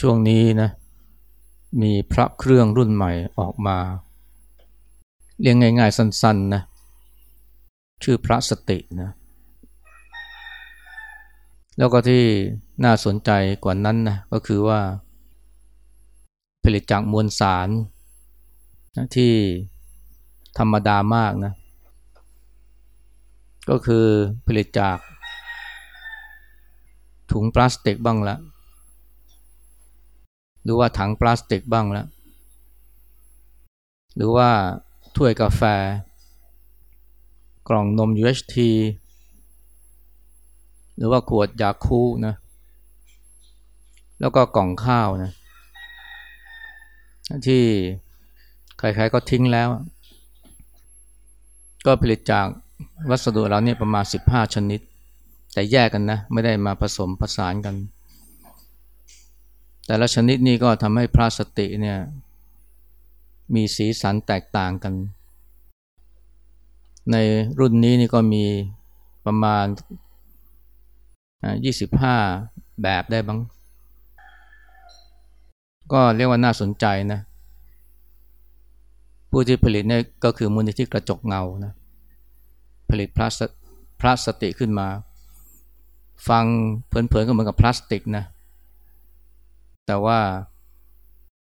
ช่วงนี้นะมีพระเครื่องรุ่นใหม่ออกมาเรียงง่ายๆสั้นๆนะชื่อพระสตินะแล้วก็ที่น่าสนใจกว่านั้นนะก็คือว่า ผลิตจากมวลสารนะที่ธรรมดามากนะก็คือผลิตจากถุงพลาสติกบ้างละ หรือว่าถังพลาสติกบ้างและหรือว่าถ้วยกาแฟ กล่องนม UHT หรือว่าขวดยาคูนะ แล้วก็กล่องข้าวนะ ที่ใครๆก็ทิ้งแล้ว ก็ผลิตจากวัสดุเราเนี่ยประมาณ 15 ชนิด แต่แยกกันนะ ไม่ได้มาผสมผสานกัน แต่ละชนิดนี้ก็ทำให้พลาสติกเนี่ยมีสีสันแตกต่างกัน ในรุ่นนี้นี่ก็มีประมาณ 25 แบบได้บ้าง ก็เรียกว่าน่าสนใจนะ ผู้ที่ผลิตเนี่ยก็คือมูลนิธิกระจกเงานะ ผลิตพลาสพลาสติกขึ้นมา ฟังเพลินๆก็เหมือนกับพลาสติกนะ แต่ว่า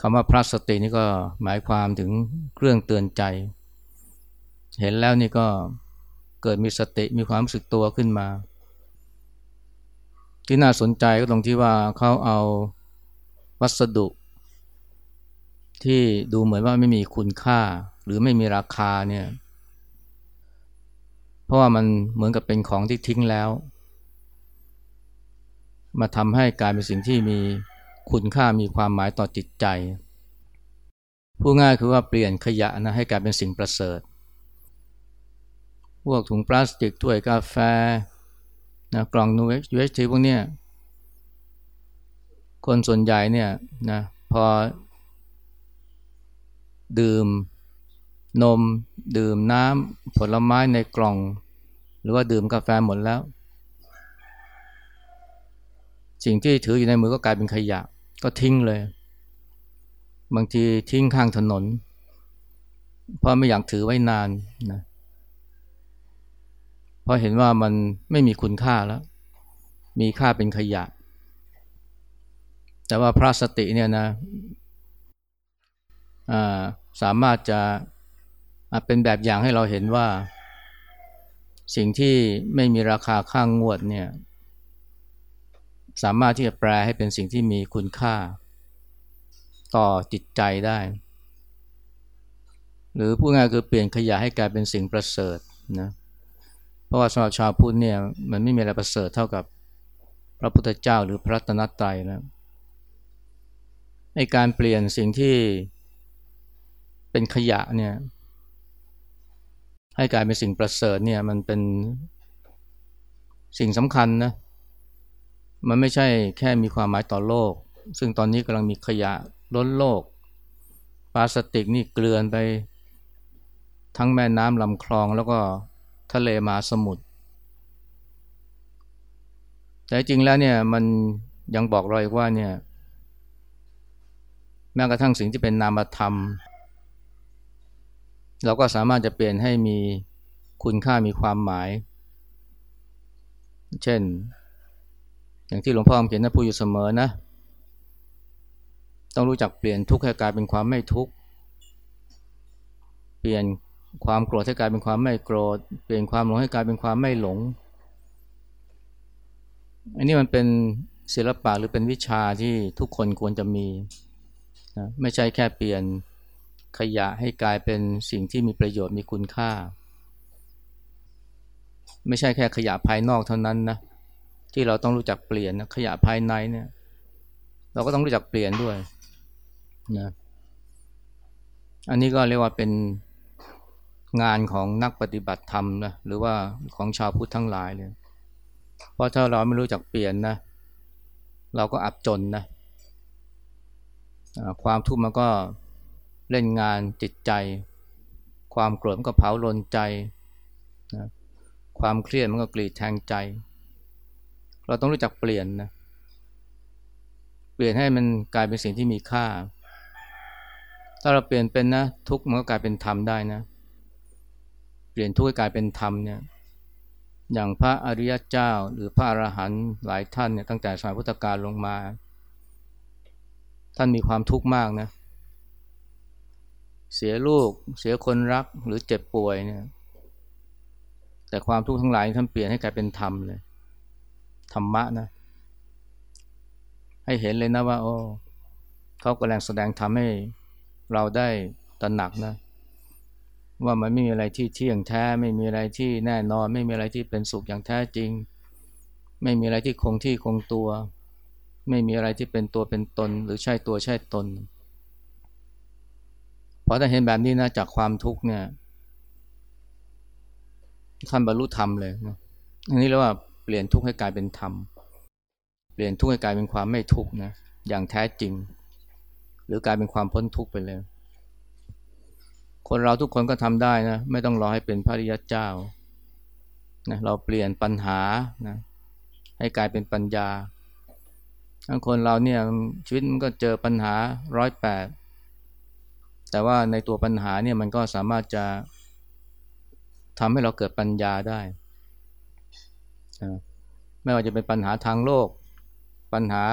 คำว่าพลาสตินี่ก็หมายความถึงเครื่องเตือนใจ เห็นแล้วนี่ก็เกิดมีสติมีความรู้สึกตัวขึ้นมา ที่น่าสนใจก็ตรงที่ว่าเขาเอาวัสดุ ที่ดูเหมือนว่าไม่มีคุณค่า หรือไม่มีราคาเนี่ยเพราะว่ามันเหมือนกับเป็นของที่ทิ้งแล้ว มาทำให้กลายเป็นสิ่งที่มี คุณค่ามีความหมายต่อจิตใจพูดง่ายคือว่าเปลี่ยนขยะนะให้กลายเป็นสิ่งประเสริฐ พวกถุงพลาสติกถ้วยกาแฟนะกล่องนูเอชยูเอชทีพวกเนี้ยคนส่วนใหญ่เนี่ยนะพอ ดื่มนม ดื่มน้ำผลไม้ในกล่อง หรือว่าดื่มกาแฟหมดแล้ว สิ่งที่ถืออยู่ในมือก็กลายเป็นขยะ ก็ทิ้งเลย บางทีทิ้งข้างถนน เพราะไม่อยากถือไว้นานนะเพราะเห็นว่ามันไม่มีคุณค่าแล้ว มีค่าเป็นขยะ แต่ว่าพลาสติเนี่ยนะสามารถจะเป็นแบบอย่างให้เราเห็นว่า สิ่งที่ไม่มีราคาข้างงวดเนี่ย สามารถที่จะแปลให้เป็นสิ่งที่มีคุณค่า ต่อจิตใจได้ หรือพูดง่ายคือเปลี่ยนขยะให้กลายเป็นสิ่งประเสริฐนะเพราะว่าสำหรับชาวพุทธเนี่ยมันไม่มีอะไรประเสริฐเท่ากับพระพุทธเจ้าหรือพระตนตรัยนะในการเปลี่ยนสิ่งที่เป็นขยะเนี่ยให้กลายเป็นสิ่งประเสริฐเนี่ยมันเป็นสิ่งสำคัญนะ มันไม่ใช่แค่มีความหมายต่อโลก ซึ่งตอนนี้กำลังมีขยะล้นโลกพลาสติกนี่เกลื่อนไป ทั้งแม่น้ำลำคลองแล้วก็ทะเลมาสมุทรแต่จริงแล้วเนี่ยมันยังบอกเราอีกว่าเนี่ยแม้กระทั่งสิ่งที่เป็นนามธรรม เราก็สามารถจะเปลี่ยนให้มีคุณค่ามีความหมาย เช่น อย่างที่หลวงพ่อเขียนนะพูดอยู่เสมอนะ ต้องรู้จักเปลี่ยนทุกข์ให้กลายเป็นความไม่ทุกข์ เปลี่ยนความโกรธให้กลายเป็นความไม่โกรธ เปลี่ยนความหลงให้กลายเป็นความไม่หลง อันนี้มันเป็นศิลปะหรือเป็นวิชาที่ทุกคนควรจะมีนะไม่ใช่แค่เปลี่ยนขยะให้กลายเป็นสิ่งที่มีประโยชน์มีคุณค่า ไม่ใช่แค่ขยะภายนอกเท่านั้นนะ ที่เราต้องรู้จักเปลี่ยนนะขยะภายในเนี่ย เราก็ต้องรู้จักเปลี่ยนด้วยนะอันนี้ก็เรียกว่าเป็นงานของนักปฏิบัติธรรมนะหรือว่าของชาวพุทธทั้งหลายเลย เพราะถ้าเราไม่รู้จักเปลี่ยนนะ เราก็อับจนนะความทุกข์มันก็เล่นงานจิตใจ ความโกรธมันก็เผาลนใจนะความเครียดมันก็กรีดแทงใจ เราต้องรู้จักเปลี่ยนนะ เปลี่ยนให้มันกลายเป็นสิ่งที่มีค่า ถ้าเราเปลี่ยนเป็นนะ ทุกมันก็กลายเป็นธรรมได้นะ เปลี่ยนทุกให้กลายเป็นธรรมเนี่ย อย่างพระอริยเจ้า หรือพระอรหันต์หลายท่านเนี่ยตั้งแต่สมัยพุทธกาลลงมา ท่านมีความทุกข์มากนะ เสียลูก เสียคนรักหรือเจ็บป่วยเนี่ย แต่ความทุกข์ทั้งหลายท่านเปลี่ยนให้กลายเป็นธรรมเลย ธรรมะนะให้เห็นเลยนะว่า โอ้เขากำลังแสดงทำให้เราได้ตระหนักนะ ว่ามันไม่มีอะไรที่เที่ยงแท้ ไม่มีอะไรที่แน่นอน ไม่มีอะไรที่เป็นสุขอย่างแท้จริง ไม่มีอะไรที่คงที่คงตัว ไม่มีอะไรที่เป็นตัวเป็นตน หรือใช่ตัวใช่ตนพอถ้าเห็นแบบนี้นะจากความทุกข์เนี่ยท่านบรรลุธรรมเลยนะอันนี้เรียกว่า เปลี่ยนทุกข์ให้กลายเป็นธรรม เปลี่ยนทุกข์ให้กลายเป็นความไม่ทุกข์นะ อย่างแท้จริง หรือกลายเป็นความพ้นทุกข์ไปเลยคนเราทุกคนก็ทำได้นะ ไม่ต้องรอให้เป็นพระริยเจ้านะเราเปลี่ยนปัญหานะให้กลายเป็นปัญญาทั้งคนเราเนี่ยชีวิตมันก็เจอปัญหาร้อยแปดแต่ว่าในตัวปัญหาเนี่ยมันก็สามารถจะทำให้เราเกิดปัญญาได้ ไม่ว่าจะเป็นปัญหาทางโลก ปัญหา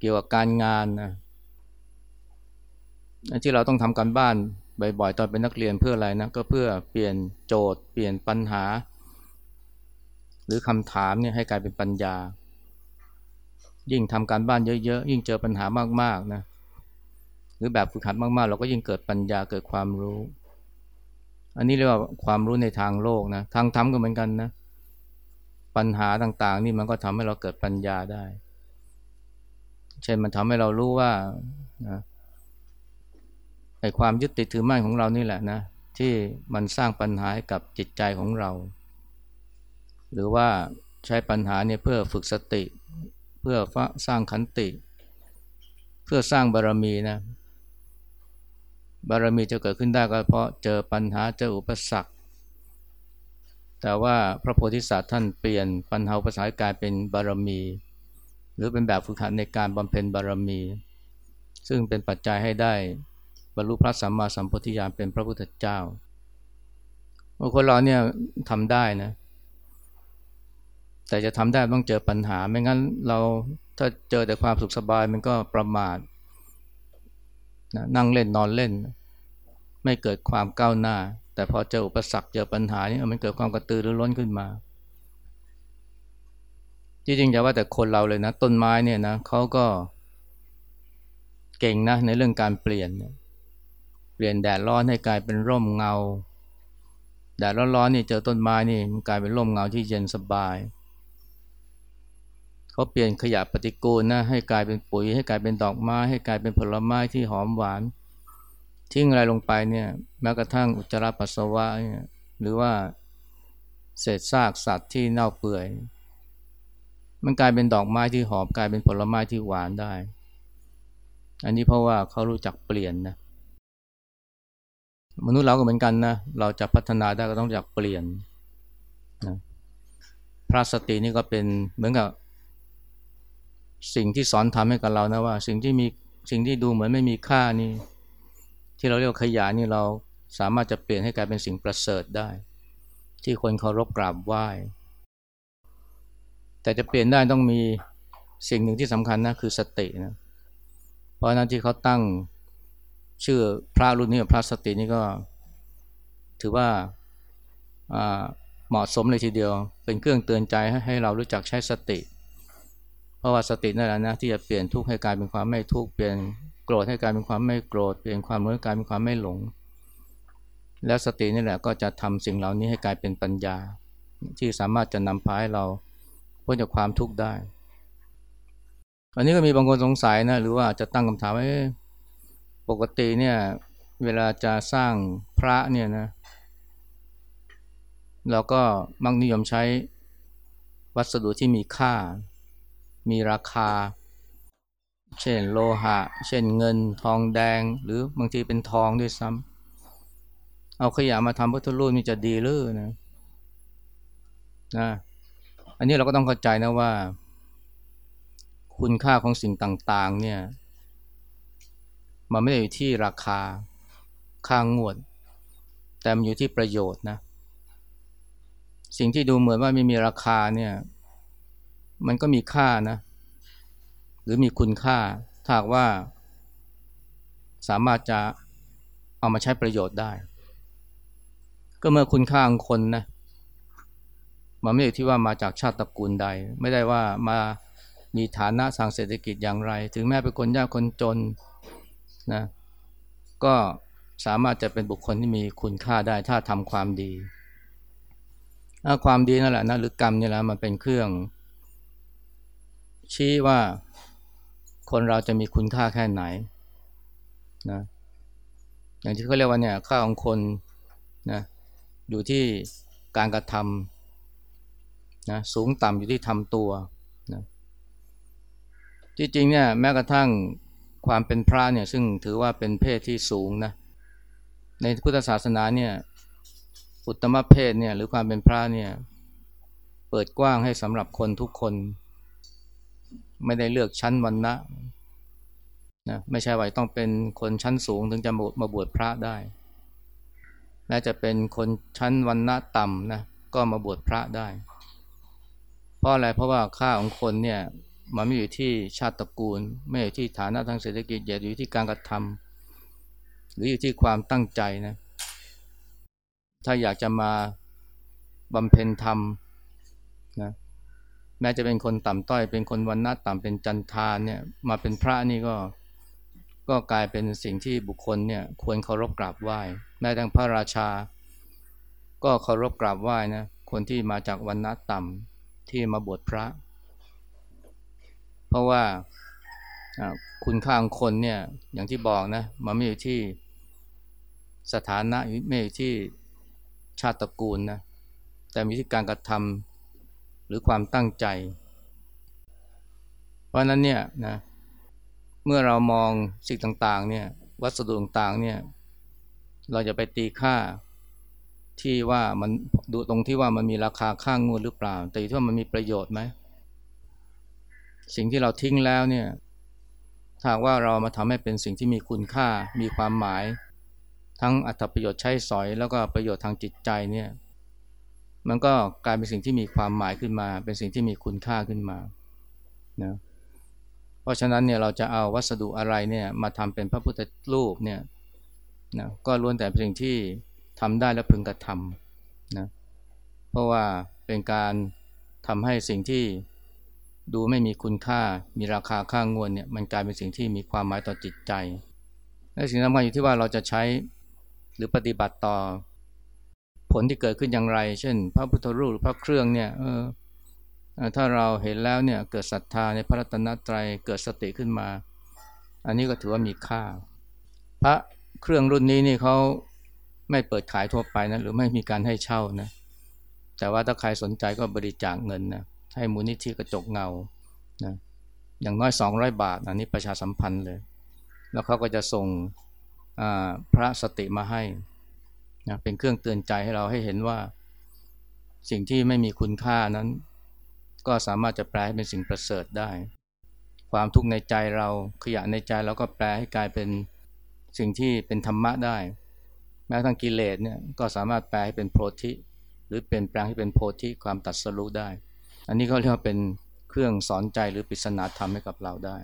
เกี่ยวกับการงานนะที่เราต้องทำการบ้านบ่อยๆตอนเป็นนักเรียนเพื่ออะไรนะก็เพื่อเปลี่ยนโจทย์ เปลี่ยนปัญหา หรือคำถามเนี่ยให้กลายเป็นปัญญา ยิ่งทำการบ้านเยอะๆยิ่งเจอปัญหามากๆนะหรือแบบฝึกหัดมากๆ เราก็ยิ่งเกิดปัญญาเกิดความรู้ อันนี้เรียกว่าความรู้ในทางโลกนะทางธรรมก็เหมือนกันนะ ปัญหาต่างๆ นี่มันก็ทำให้เราเกิดปัญญาได้ เช่นมันทำให้เรารู้ว่าไอ้ความยึดติดถือมั่นของเรานี่แหละนะ ที่มันสร้างปัญหาหกับจิตใจของเรา หรือว่าใช้ปัญหาเนี่ยเพื่อฝึกสติ เพื่อสร้างขันติ เพื่อสร้างบารมีนะบารมีจะเกิดขึ้นได้ก็เพราะเจอปัญหาเจออุปสรรค แต่ว่าพระโพธิสัตว์ท่านเปลี่ยนปัญหาภาษากลายเป็นบารมี หรือเป็นแบบฝึกหัดในการบำเพ็ญบารมี ซึ่งเป็นปัจจัยให้ได้บรรลุพระสัมมาสัมพุทธญาณเป็นพระพุทธเจ้าบางคนเราเนี่ยทำได้นะ แต่จะทำได้ต้องเจอปัญหา ไม่งั้นเราถ้าเจอแต่ความสุขสบายมันก็ประมาทนั่งเล่นนอนเล่น ไม่เกิดความก้าวหน้า แต่พอเจออุปสรรคเจอปัญหานี่มันเกิดความกระตือรือร้นขึ้นมาจริงๆอย่าว่าแต่คนเราเลยนะ ต้นไม้เนี่ยนะเขาก็เก่งนะในเรื่องการเปลี่ยน เปลี่ยนแดดร้อนให้กลายเป็นร่มเงา แดดร้อนๆนี่เจอต้นไม้นี่มันกลายเป็นร่มเงาที่เย็นสบายเขาเปลี่ยนขยะปฏิกูลนะให้กลายเป็นปุ๋ย ให้กลายเป็นดอกไม้ ให้กลายเป็นผลไม้ที่หอมหวาน ทิ้งอะไรลงไปเนี่ยแม้กระทั่งอุจจาระปัสสาวะเนี่ยหรือว่าเศษซากสัตว์ที่เน่าเปื่อย มันกลายเป็นดอกไม้ที่หอมกลายเป็นผลไม้ที่หวานได้ อันนี้เพราะว่าเขารู้จักเปลี่ยนนะมนุษย์เราก็เหมือนกันนะเราจะพัฒนาได้ก็ต้องอยากเปลี่ยนนะพระสตินี่ก็เป็นเหมือนกับ สิ่งที่สอนทำให้กับเรานะว่า สิ่งที่มีสิ่งที่ดูเหมือนไม่มีค่านี่ ที่เราเรียกว่าขยะนี่เราสามารถจะเปลี่ยนให้กลายเป็นสิ่งประเสริฐได้ ที่คนเคารพกราบไหว้ แต่จะเปลี่ยนได้ต้องมีสิ่งหนึ่งที่สำคัญนะคือสตินะเพราะนั้นที่เขาตั้งชื่อพระรุ่นนี้พระสตินี่ก็ ถือว่าเหมาะสมเลยทีเดียว เป็นเครื่องเตือนใจให้เรารู้จักใช้สติ เพราะว่าสตินั่นแหละนะที่จะเปลี่ยนทุกข์ให้กลายเป็นความไม่ทุกข์เปลี่ยน โกรธให้กลายเป็นความไม่โกรธเปลี่ยนความหลงให้กลายเป็นความไม่หลง แล้วสตินี่แหละก็จะทำสิ่งเหล่านี้ให้กลายเป็นปัญญา ที่สามารถจะนำพาให้เราพ้นจากความทุกข์ได้ อันนี้ก็มีบางคนสงสัยนะหรือว่าจะตั้งคำถามว่าปกติเนี่ยเวลาจะสร้างพระเนี่ยนะเราก็มักนิยมใช้วัสดุที่มีค่า มีราคา เช่นโลหะ เช่นเงินทองแดง หรือบางทีเป็นทองด้วยซ้ำเอาขยะมาทำพุทธรูปนี่จะดีหรือนะนะอันนี้เราก็ต้องเข้าใจนะว่า คุณค่าของสิ่งต่าง ๆ เนี่ย มันไม่ได้อยู่ที่ราคาค่างวด แต่มันอยู่ที่ประโยชน์นะ สิ่งที่ดูเหมือนว่าไม่มีราคาเนี่ย มันก็มีค่านะ หรือมีคุณค่าถ้าว่า สามารถจะเอามาใช้ประโยชน์ได้ ก็เมื่อคุณค่าของคนนะมันไม่อยู่ที่ว่ามาจากชาติตระกูลใด ไม่ได้ว่ามามีฐานะทางเศรษฐกิจอย่างไร ถึงแม้เป็นคนยากคนจนนะก็สามารถจะเป็นบุคคลที่มีคุณค่าได้ถ้าทำความดีความดีนั่นแหละนะหรือกรรมนี่แหละมันเป็นเครื่อง ชี้ว่า คนเราจะมีคุณค่าแค่ไหนนะอย่างที่เขาเรียกว่าเนี่ยค่าของคนนะอยู่ที่การกระทำนะสูงต่ำอยู่ที่ทำตัวนะที่จริงเนี่ยแม้กระทั่งความเป็นพระเนี่ยซึ่งถือว่าเป็นเพศที่สูงนะในพุทธศาสนาเนี่ยอุตมเพศเนี่ยหรือความเป็นพระเนี่ยเปิดกว้างให้สำหรับคนทุกคน ไม่ได้เลือกชั้นวรรณะนะไม่ใช่ว่าต้องเป็นคนชั้นสูงถึงจะมาบวชพระได้แม้จะเป็นคนชั้นวรรณะต่ำนะก็มาบวชพระได้ เพราะอะไรเพราะว่าค่าของคนเนี่ยมันไม่อยู่ที่ชาติตระกูล ไม่อยู่ที่ฐานะทางเศรษฐกิจอยู่ที่การกระทำหรืออยู่ที่ความตั้งใจนะถ้าอยากจะมาบำเพ็ญธรรม แม้จะเป็นคนต่ำต้อย เป็นคนวันณะต่ำเป็นจันทานเนี่ยมาเป็นพระนี่ก็ก็กลายเป็นสิ่งที่บุคคลเนี่ยควรเคารพกราบไหว้แม้ทั้งพระราชา ก็เคารพกราบไหว้นะคนที่มาจากวันณะต่ำที่มาบวชพระ เพราะว่าคุณค่าของคนเนี่ยอย่างที่บอกนะมันไม่อยู่ที่สถานะไม่อยู่ที่ชาติตระกูลนะแต่มีที่การกระทำห รือความตั้งใจ เพราะนั้นเนี่ยนะเมื่อเรามองสิ่งต่างๆเนี่ยวัสดุต่างๆเนี่ยเราจะไปตีค่าที่ว่ามันดูตรงที่ว่ามันมีราคาข้างงวดหรือเปล่า แต่ที่ว่ามันมีประโยชน์ไหมสิ่งที่เราทิ้งแล้วเนี่ยถ้าว่าเรามาทำให้เป็นสิ่งที่มีคุณค่ามีความหมาย ทั้งอัตประโยชน์ใช้สอย แล้วก็ประโยชน์ทางจิตใจเนี่ย มันก็กลายเป็นสิ่งที่มีความหมายขึ้นมา เป็นสิ่งที่มีคุณค่าขึ้นมานะเพราะฉะนั้นเนี่ยเราจะเอาวัสดุอะไรเนี่ยมาทำเป็นพระพุทธรูปเนี่ยนะก็ล้วนแต่เป็นสิ่งที่ทำได้และพึงกระทำนะเพราะว่าเป็นการทำให้สิ่งที่ดูไม่มีคุณค่ามีราคาค่างวดเนี่ยมันกลายเป็นสิ่งที่มีความหมายต่อจิตใจและสิ่งสำคัญอยู่ที่ว่าเราจะใช้หรือปฏิบัติต่อ ผลที่เกิดขึ้นอย่างไร เช่น พระพุทธรูปหรือพระเครื่องเนี่ยเออถ้าเราเห็นแล้วเนี่ยเกิดศรัทธาในพระรัตนตรัยเกิดสติขึ้นมา อันนี้ก็ถือว่ามีค่า พระเครื่องรุ่นนี้นี่เขาไม่เปิดขายทั่วไปนะหรือไม่มีการให้เช่านะแต่ว่าถ้าใครสนใจก็บริจาคเงินนะให้มูลนิธิกระจกเงานะอย่างน้อย 200 บาทอันนี้ประชาสัมพันธ์เลย แล้วเขาก็จะส่งพระสติมาให้ นะเป็นเครื่องเตือนใจให้เราให้เห็นว่า สิ่งที่ไม่มีคุณค่านั้น ก็สามารถจะแปลให้เป็นสิ่งประเสริฐได้ ความทุกข์ในใจเราขยะในใจเราก็แปลให้กลายเป็นสิ่งที่เป็นธรรมะได้ แม้ทั้งกิเลสเนี่ยก็สามารถแปลให้เป็นโพธิ หรือเป็นแปลงให้เป็นโพธิความตัดสรู้ได้ อันนี้เขาเรียกว่าเป็นเครื่องสอนใจหรือปริศนาธรรมให้กับเราได้